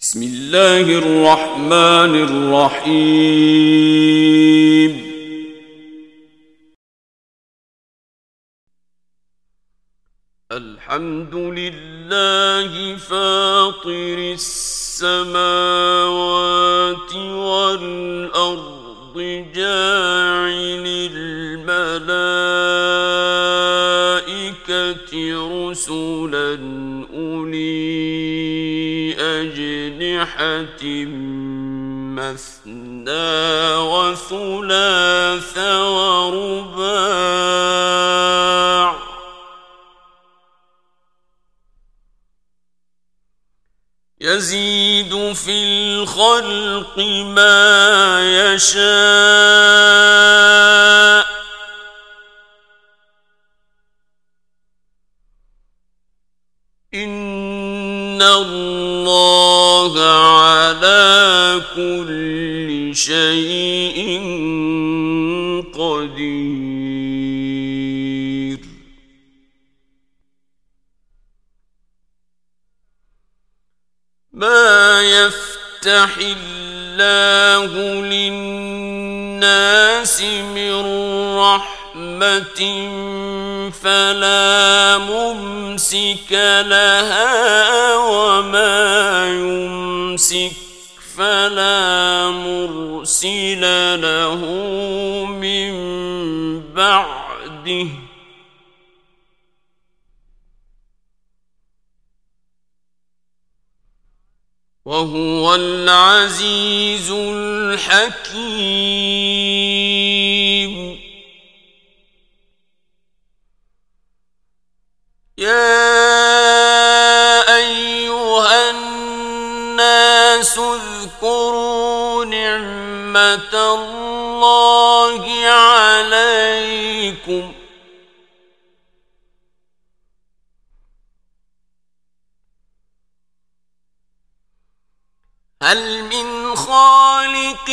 بسم الله الرحمن الرحيم. الحمد لله فاطر السماوات والأرض جاعل الملائكة رسلاً مثنى وثلاث ورباع يزيد في الخلق ما يشاء كل شيء قدير. ما يفتح الله للناس من رحمة فلا ممسك لها وما يمسك فلا مرسل له من بعده. وهو العزيز الحكيم. نعمت اللہ علیکم هل من خالق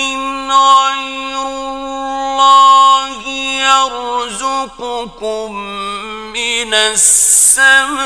غير الله يرزقكم من السماء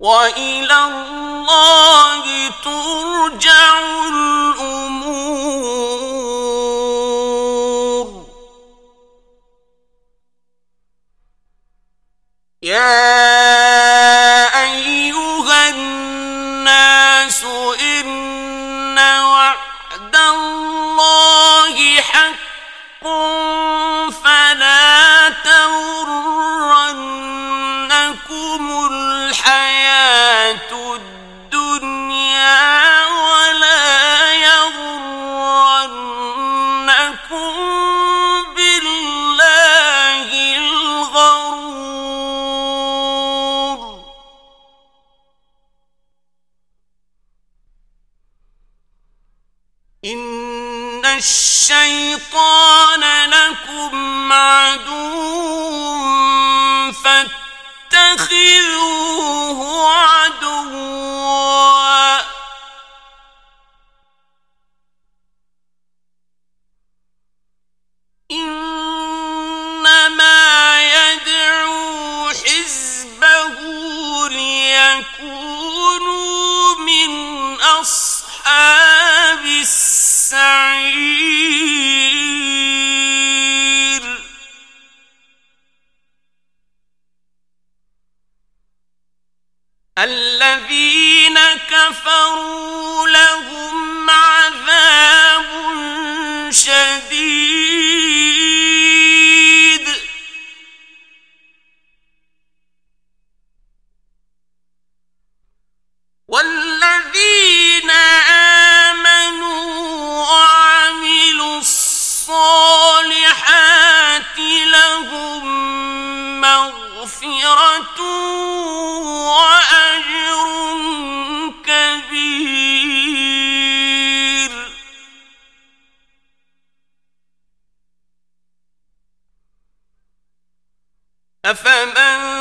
وَإِلَى اللَّهِ تُرْجَعُ الْأُمُورُ يَا فاتخذوه أفمن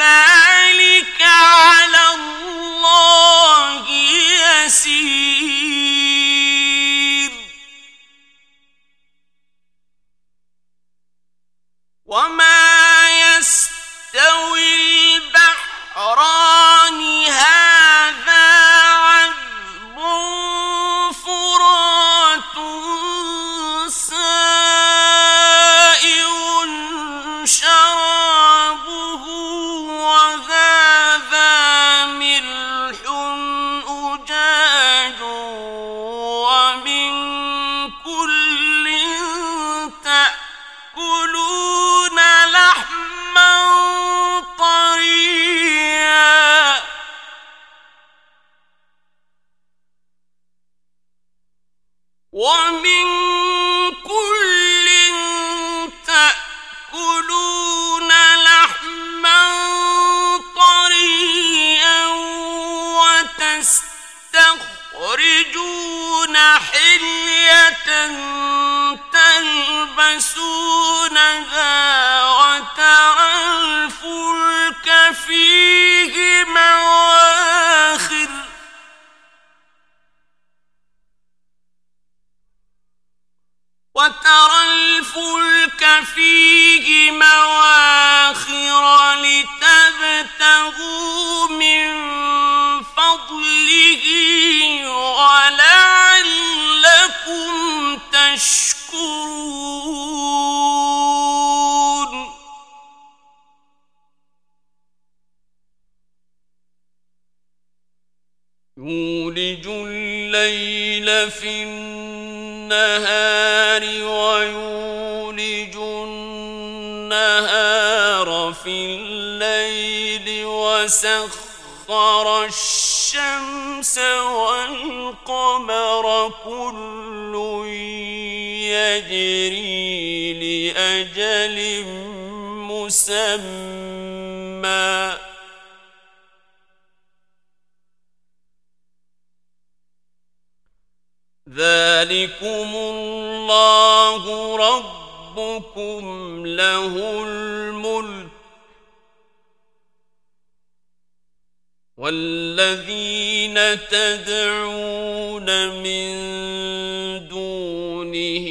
عذاب 我命。تشكرون يولج الليل في النهار ويولج النهار في الليل وسخر الشمس والقمر كل يجري لأجل مسمى ذلكم الله ربكم له والذين تدعون من دونه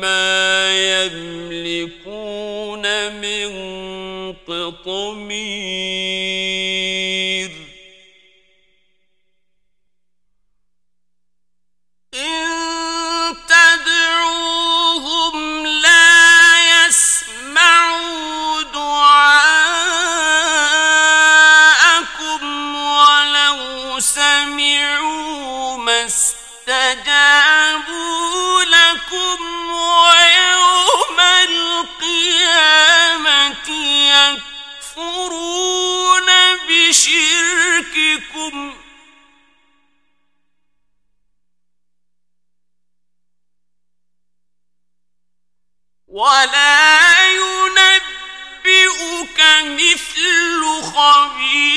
ما يملكون من قطمين لكم ولا ينبئك مثل خبير